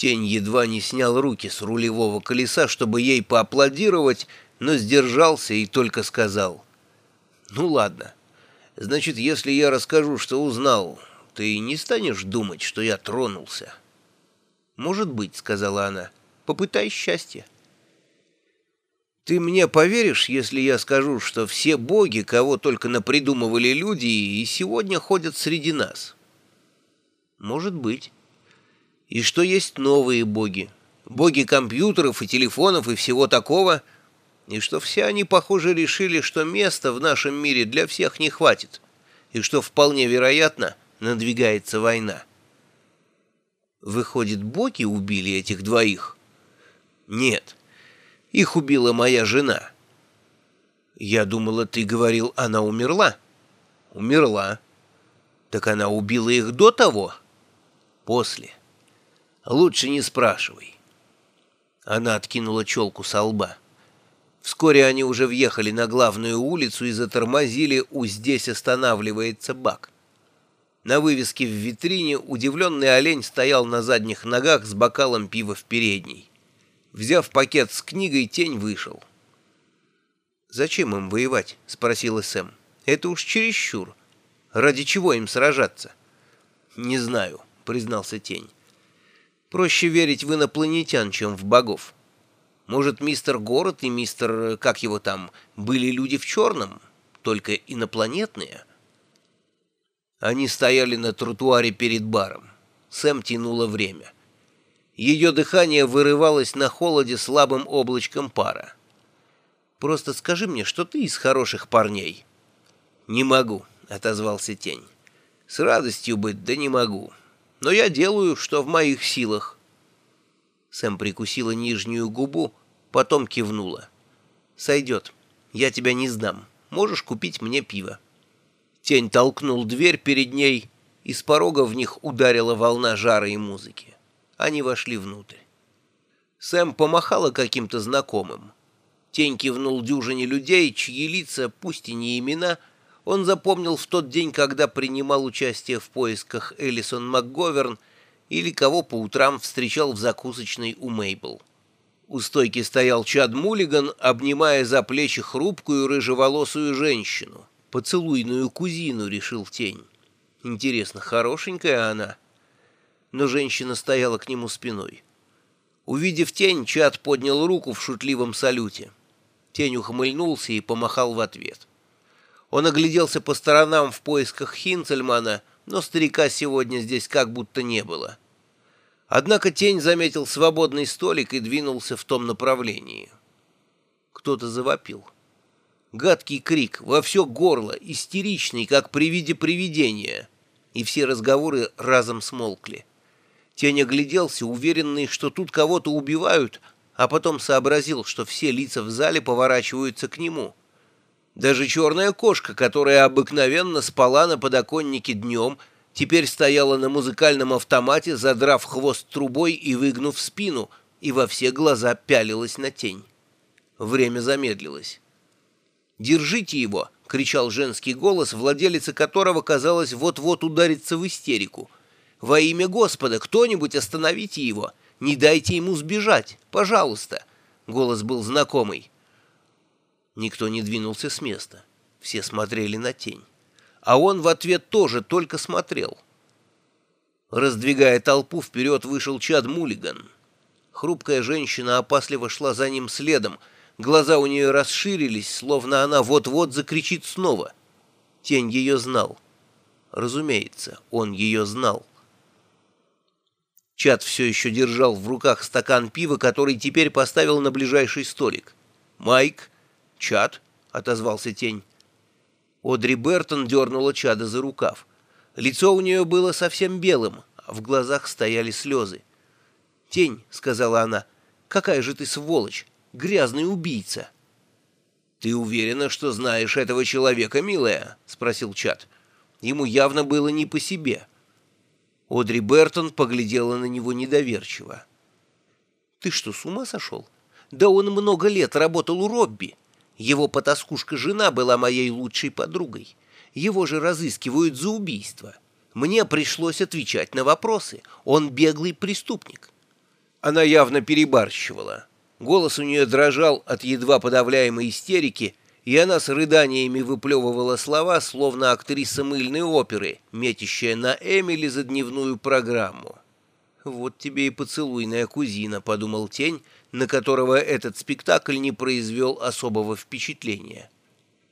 Тень едва не снял руки с рулевого колеса, чтобы ей поаплодировать, но сдержался и только сказал. «Ну ладно. Значит, если я расскажу, что узнал, ты не станешь думать, что я тронулся?» «Может быть», — сказала она. «Попытай счастье». «Ты мне поверишь, если я скажу, что все боги, кого только напридумывали люди, и сегодня ходят среди нас?» «Может быть» и что есть новые боги, боги компьютеров и телефонов и всего такого, и что все они, похоже, решили, что места в нашем мире для всех не хватит, и что вполне вероятно надвигается война. Выходит, боги убили этих двоих? Нет, их убила моя жена. Я думала, ты говорил, она умерла. Умерла. Так она убила их до того? После. Лучше не спрашивай. Она откинула челку со лба. Вскоре они уже въехали на главную улицу и затормозили у «Здесь останавливается бак». На вывеске в витрине удивленный олень стоял на задних ногах с бокалом пива в передней. Взяв пакет с книгой, тень вышел. «Зачем им воевать?» — спросила Сэм. «Это уж чересчур. Ради чего им сражаться?» «Не знаю», — признался тень. Проще верить в инопланетян, чем в богов. Может, мистер Город и мистер, как его там, были люди в черном, только инопланетные? Они стояли на тротуаре перед баром. Сэм тянула время. Ее дыхание вырывалось на холоде слабым облачком пара. «Просто скажи мне, что ты из хороших парней». «Не могу», — отозвался тень. «С радостью быть, да не могу» но я делаю, что в моих силах». Сэм прикусила нижнюю губу, потом кивнула. «Сойдет. Я тебя не сдам. Можешь купить мне пиво». Тень толкнул дверь перед ней, и с порога в них ударила волна жара и музыки. Они вошли внутрь. Сэм помахала каким-то знакомым. Тень кивнул дюжине людей, чьи лица, пусть и не имена, — он запомнил в тот день, когда принимал участие в поисках Элисон МакГоверн или кого по утрам встречал в закусочной у Мейбл. У стойки стоял Чад Мулиган, обнимая за плечи хрупкую рыжеволосую женщину. Поцелуйную кузину, решил тень. Интересно, хорошенькая она? Но женщина стояла к нему спиной. Увидев тень, Чад поднял руку в шутливом салюте. Тень ухмыльнулся и помахал в ответ. Он огляделся по сторонам в поисках Хинцельмана, но старика сегодня здесь как будто не было. Однако тень заметил свободный столик и двинулся в том направлении. Кто-то завопил. Гадкий крик во все горло, истеричный, как при виде привидения. И все разговоры разом смолкли. Тень огляделся, уверенный, что тут кого-то убивают, а потом сообразил, что все лица в зале поворачиваются к нему — даже черная кошка, которая обыкновенно спала на подоконнике днем, теперь стояла на музыкальном автомате, задрав хвост трубой и выгнув спину, и во все глаза пялилась на тень. Время замедлилось. «Держите его!» — кричал женский голос, владелица которого, казалось, вот-вот ударится в истерику. «Во имя Господа, кто-нибудь остановите его! Не дайте ему сбежать! Пожалуйста!» Голос был знакомый. Никто не двинулся с места. Все смотрели на тень. А он в ответ тоже только смотрел. Раздвигая толпу, вперед вышел Чад Мулиган. Хрупкая женщина опасливо шла за ним следом. Глаза у нее расширились, словно она вот-вот закричит снова. Тень ее знал. Разумеется, он ее знал. Чад все еще держал в руках стакан пива, который теперь поставил на ближайший столик. Майк «Чад?» — отозвался тень. Одри Бертон дернула Чада за рукав. Лицо у нее было совсем белым, а в глазах стояли слезы. «Тень», — сказала она, — «какая же ты сволочь, грязный убийца!» «Ты уверена, что знаешь этого человека, милая?» — спросил Чад. Ему явно было не по себе. Одри Бертон поглядела на него недоверчиво. «Ты что, с ума сошел? Да он много лет работал у Робби. Его потаскушка-жена была моей лучшей подругой. Его же разыскивают за убийство. Мне пришлось отвечать на вопросы. Он беглый преступник. Она явно перебарщивала. Голос у нее дрожал от едва подавляемой истерики, и она с рыданиями выплевывала слова, словно актриса мыльной оперы, метящая на Эмили за дневную программу. «Вот тебе и поцелуйная кузина», — подумал Тень, на которого этот спектакль не произвел особого впечатления.